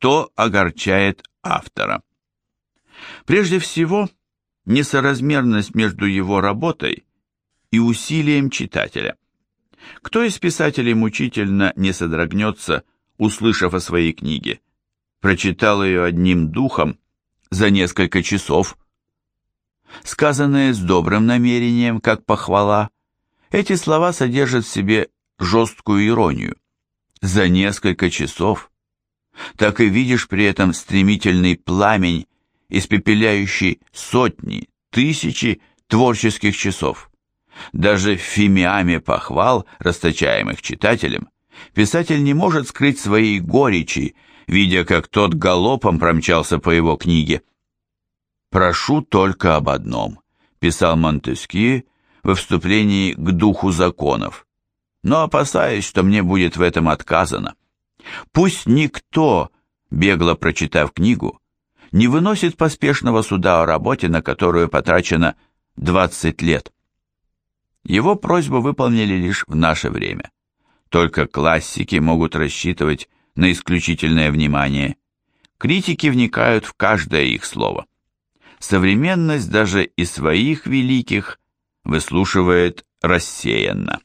что огорчает автора. Прежде всего, несоразмерность между его работой и усилием читателя. Кто из писателей мучительно не содрогнется, услышав о своей книге? Прочитал ее одним духом за несколько часов. Сказанные с добрым намерением, как похвала, эти слова содержат в себе жесткую иронию. За несколько часов. Так и видишь при этом стремительный пламень, испепеляющий сотни, тысячи творческих часов. Даже в фимиаме похвал, расточаемых читателем, писатель не может скрыть своей горечи, видя, как тот галопом промчался по его книге. «Прошу только об одном», — писал Монтескье во вступлении к духу законов, но опасаюсь, что мне будет в этом отказано. Пусть никто, бегло прочитав книгу, не выносит поспешного суда о работе, на которую потрачено 20 лет. Его просьбу выполнили лишь в наше время. Только классики могут рассчитывать на исключительное внимание. Критики вникают в каждое их слово. Современность даже и своих великих выслушивает рассеянно.